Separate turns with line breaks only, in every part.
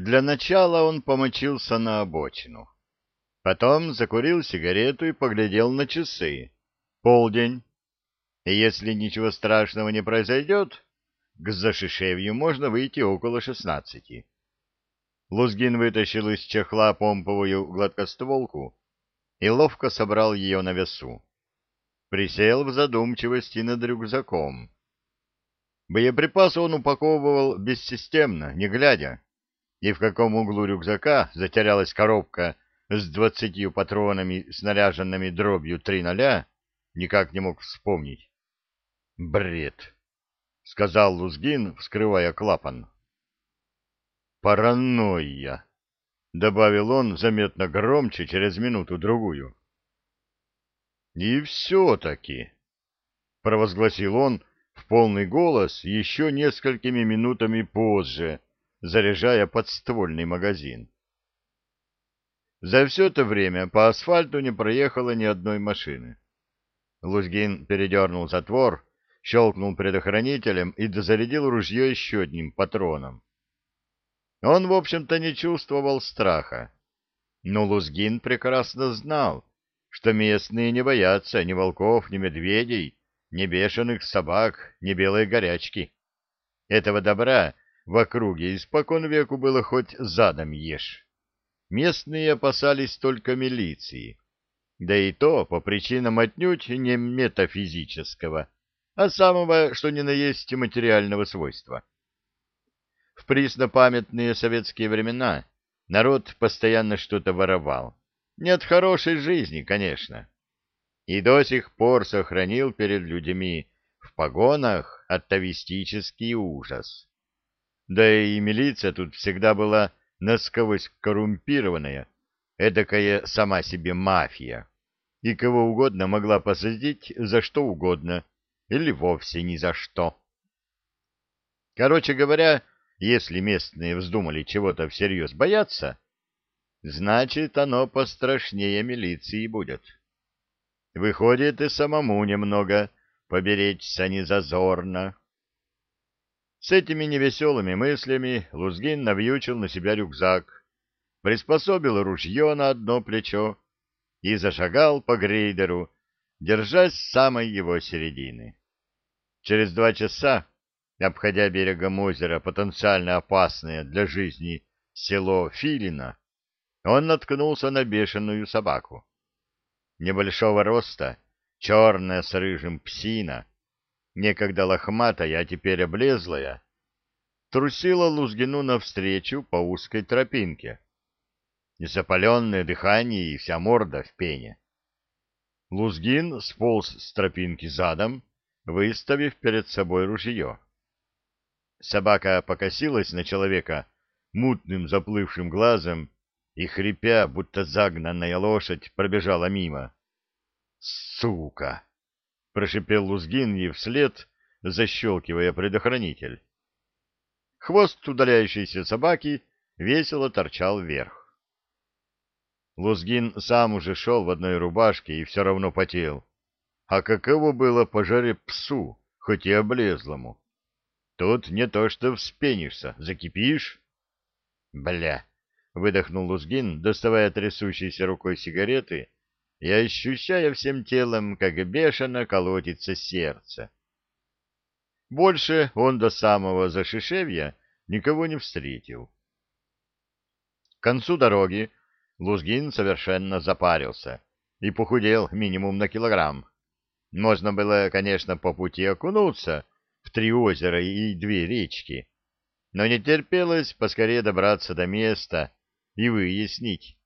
Для начала он помочился на обочину. Потом закурил сигарету и поглядел на часы. Полдень. И если ничего страшного не произойдет, к Зашишевью можно выйти около шестнадцати. Лузгин вытащил из чехла помповую гладкостволку и ловко собрал ее на весу. Присел в задумчивости над рюкзаком. Боеприпасы он упаковывал бессистемно, не глядя. И в каком углу рюкзака затерялась коробка с двадцатью патронами, снаряженными дробью три ноля, никак не мог вспомнить. «Бред!» — сказал Лузгин, вскрывая клапан. «Паранойя!» — добавил он заметно громче через минуту-другую. «И все-таки!» — провозгласил он, в полный голос еще несколькими минутами позже, заряжая подствольный магазин. За все это время по асфальту не проехало ни одной машины. Лузгин передернул затвор, щелкнул предохранителем и дозарядил ружье еще одним патроном. Он, в общем-то, не чувствовал страха. Но Лузгин прекрасно знал, что местные не боятся ни волков, ни медведей, ни бешеных собак, ни белой горячки. Этого добра в округе испокон веку было хоть задом ешь. Местные опасались только милиции, да и то по причинам отнюдь не метафизического, а самого, что ни на есть материального свойства. В преснопамятные советские времена народ постоянно что-то воровал. Не от хорошей жизни, конечно и до сих пор сохранил перед людьми в погонах атовистический ужас. Да и милиция тут всегда была насквозь коррумпированная, эдакая сама себе мафия, и кого угодно могла посадить за что угодно или вовсе ни за что. Короче говоря, если местные вздумали чего-то всерьез бояться, значит, оно пострашнее милиции будет. Выходит, и самому немного поберечься незазорно. С этими невеселыми мыслями Лузгин навьючил на себя рюкзак, приспособил ружье на одно плечо и зашагал по грейдеру, держась самой его середины. Через два часа, обходя берегом озера потенциально опасное для жизни село Филина, он наткнулся на бешеную собаку небольшого роста, черная с рыжим псина, некогда лохматая, а теперь облезлая, трусила Лузгину навстречу по узкой тропинке. Незапаленное дыхание и вся морда в пене. Лузгин сполз с тропинки задом, выставив перед собой ружье. Собака покосилась на человека мутным заплывшим глазом и, хрипя, будто загнанная лошадь, пробежала мимо. «Сука!» — прошипел Лузгин ей вслед, защелкивая предохранитель. Хвост удаляющейся собаки весело торчал вверх. Лузгин сам уже шел в одной рубашке и все равно потел. А каково было пожаре псу, хоть и облезлому? Тут не то что вспенишься, закипишь. Бля! выдохнул Лузгин, доставая трясущейся рукой сигареты и ощущая всем телом, как бешено колотится сердце. Больше он до самого Зашишевья никого не встретил. К концу дороги Лузгин совершенно запарился и похудел минимум на килограмм. Можно было, конечно, по пути окунуться в три озера и две речки, но не терпелось поскорее добраться до места, и выяснить,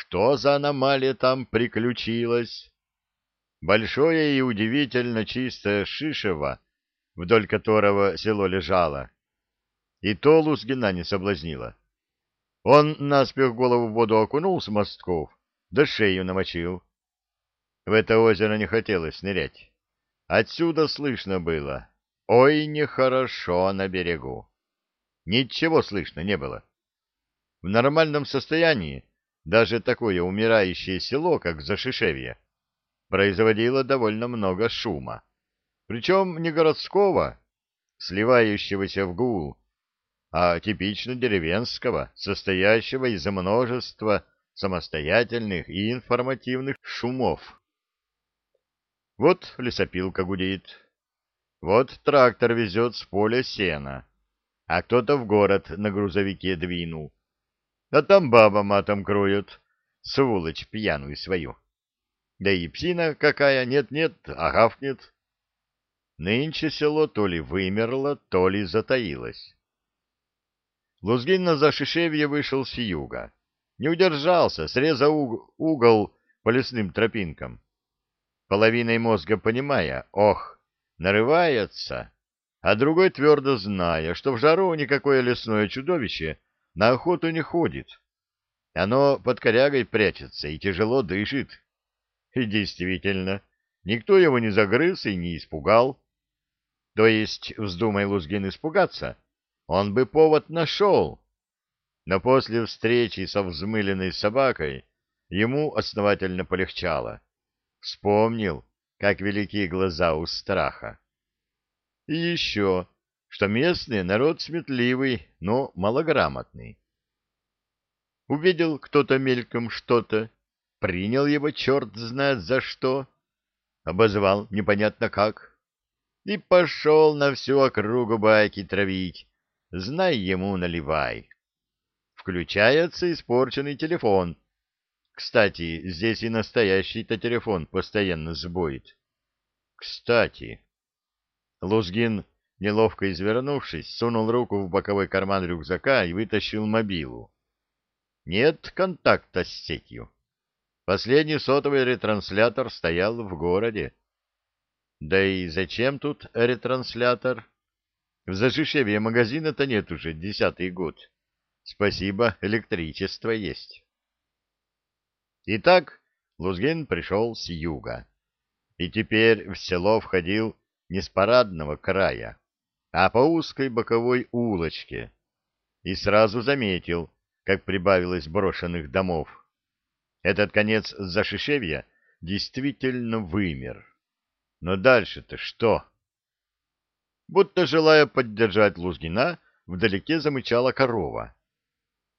что за аномалия там приключилась. Большое и удивительно чистое Шишево, вдоль которого село лежало, и то Лузгина не соблазнило. Он наспех голову в воду окунул с мостков, да шею намочил. В это озеро не хотелось нырять. Отсюда слышно было. Ой, нехорошо на берегу. Ничего слышно не было. В нормальном состоянии даже такое умирающее село, как Зашишевье, производило довольно много шума. Причем не городского, сливающегося в гул, а типично деревенского, состоящего из множества самостоятельных и информативных шумов. Вот лесопилка гудит, вот трактор везет с поля сена, а кто-то в город на грузовике двинул, а там баба матом кроет, сволочь пьяную свою. Да и псина какая, нет-нет, а гавкнет. Нынче село то ли вымерло, то ли затаилось. Лузгин на Зашишевье вышел с юга. Не удержался, срезал угол по лесным тропинкам. Половиной мозга понимая, ох, нарывается, а другой твердо зная, что в жару никакое лесное чудовище на охоту не ходит. Оно под корягой прячется и тяжело дышит. И действительно, никто его не загрыз и не испугал. То есть, вздумай Лузгин испугаться, он бы повод нашел. Но после встречи со взмыленной собакой ему основательно полегчало. Вспомнил, как велики глаза у страха. И еще, что местный народ сметливый, но малограмотный. Увидел кто-то мельком что-то, принял его черт знает за что, обозвал непонятно как, и пошел на всю округу байки травить, знай ему наливай. Включается испорченный телефон. Кстати, здесь и настоящий-то телефон постоянно сбоит. Кстати, Лузгин, неловко извернувшись, сунул руку в боковой карман рюкзака и вытащил мобилу. Нет контакта с сетью. Последний сотовый ретранслятор стоял в городе. Да и зачем тут ретранслятор? В Зажишеве магазина-то нет уже десятый год. Спасибо, электричество есть. Итак, Лузгин пришел с юга. И теперь в село входил не с парадного края, а по узкой боковой улочке. И сразу заметил, как прибавилось брошенных домов. Этот конец Зашишевья действительно вымер. Но дальше-то что? Будто желая поддержать Лузгина, вдалеке замычала корова.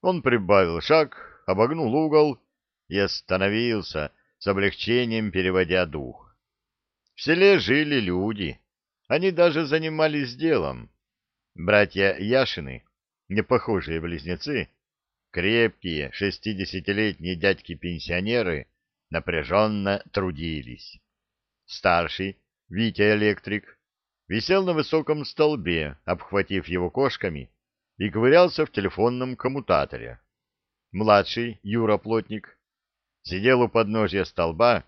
Он прибавил шаг, обогнул угол и остановился, с облегчением переводя дух. В селе жили люди, они даже занимались делом. Братья Яшины, не похожие близнецы, крепкие шестидесятилетние дядьки-пенсионеры, напряженно трудились. Старший, Витя Электрик, висел на высоком столбе, обхватив его кошками, и ковырялся в телефонном коммутаторе. Младший, Юра Плотник, сидел у подножья столба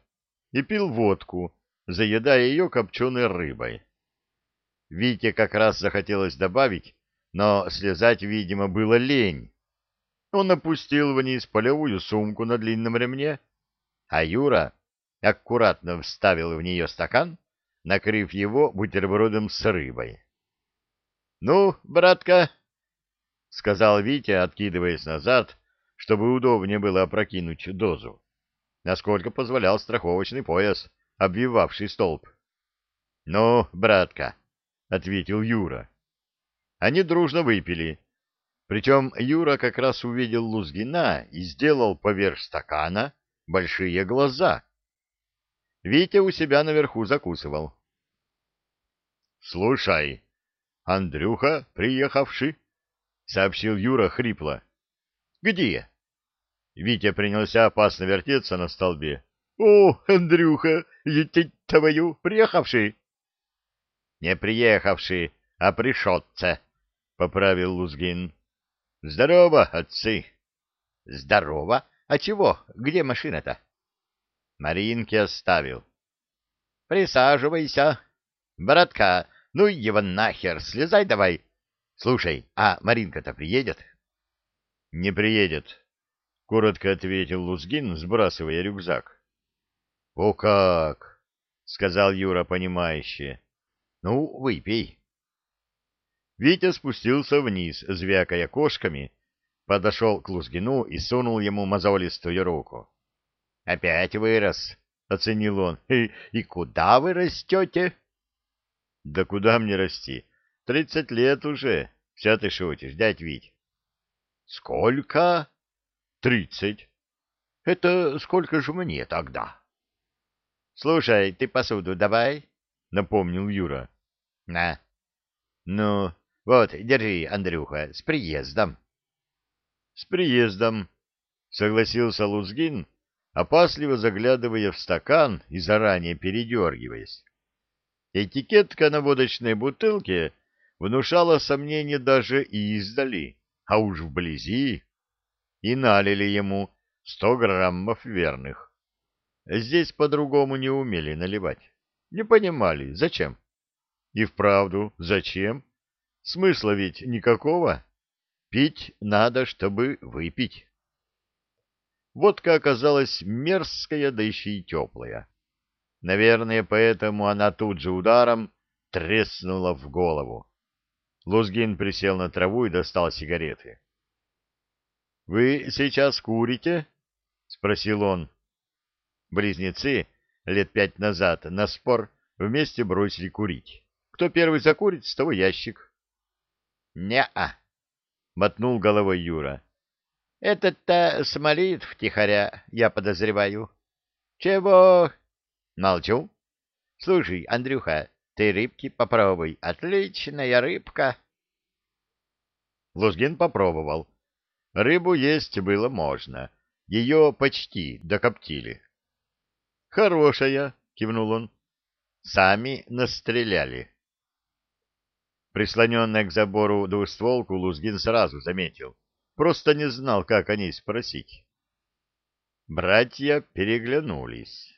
и пил водку, заедая ее копченой рыбой. Вите как раз захотелось добавить, но слезать, видимо, было лень. Он опустил вниз полевую сумку на длинном ремне, а Юра аккуратно вставил в нее стакан накрыв его бутербродом с рыбой. — Ну, братка, — сказал Витя, откидываясь назад, чтобы удобнее было опрокинуть дозу, насколько позволял страховочный пояс, обвивавший столб. — Ну, братка, — ответил Юра. Они дружно выпили. Причем Юра как раз увидел Лузгина и сделал поверх стакана большие глаза — Витя у себя наверху закусывал. — Слушай, Андрюха, приехавший, — сообщил Юра хрипло. — Где? Витя принялся опасно вертеться на столбе. — О, Андрюха, твою, приехавший? — Не приехавший, а пришедце, — поправил Лузгин. — Здорово, отцы. — Здорово. А чего? Где машина-то? — Маринке оставил. — Присаживайся. Братка, ну его нахер, слезай давай. Слушай, а Маринка-то приедет? — Не приедет, — коротко ответил Лузгин, сбрасывая рюкзак. — О как! — сказал Юра, понимающе. — Ну, выпей. Витя спустился вниз, звякая кошками, подошел к Лузгину и сунул ему мозолистую руку. — Опять вырос, — оценил он. — И куда вы растете? — Да куда мне расти? Тридцать лет уже, Все ты шутишь, дядь Вить. Сколько? Тридцать. Это сколько же мне тогда? Слушай, ты посуду давай, напомнил Юра. На. Ну, вот, держи, Андрюха, с приездом. С приездом, согласился Лузгин, опасливо заглядывая в стакан и заранее передергиваясь. Этикетка на водочной бутылке внушала сомнение даже и издали, а уж вблизи. И налили ему сто граммов верных. Здесь по-другому не умели наливать. Не понимали, зачем. И вправду, зачем? Смысла ведь никакого. Пить надо, чтобы выпить. Водка оказалась мерзкая, да еще и теплая. Наверное, поэтому она тут же ударом треснула в голову. Лузгин присел на траву и достал сигареты. — Вы сейчас курите? — спросил он. Близнецы лет пять назад на спор вместе бросили курить. Кто первый закурит, с того ящик. — Не-а, — мотнул головой Юра. — Этот-то смолит втихаря, я подозреваю. — Чего? — Молчу. — Слушай, Андрюха, ты рыбки попробуй. Отличная рыбка. Лузгин попробовал. Рыбу есть было можно. Ее почти докоптили. «Хорошая», — кивнул он. «Сами настреляли». Прислоненная к забору двустволку Лузгин сразу заметил. Просто не знал, как о ней спросить. Братья переглянулись.